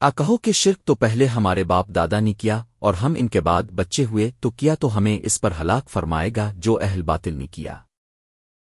آ کہو کہ شرک تو پہلے ہمارے باپ دادا نے کیا اور ہم ان کے بعد بچے ہوئے تو کیا تو ہمیں اس پر ہلاک فرمائے گا جو اہل باطل نے کیا۔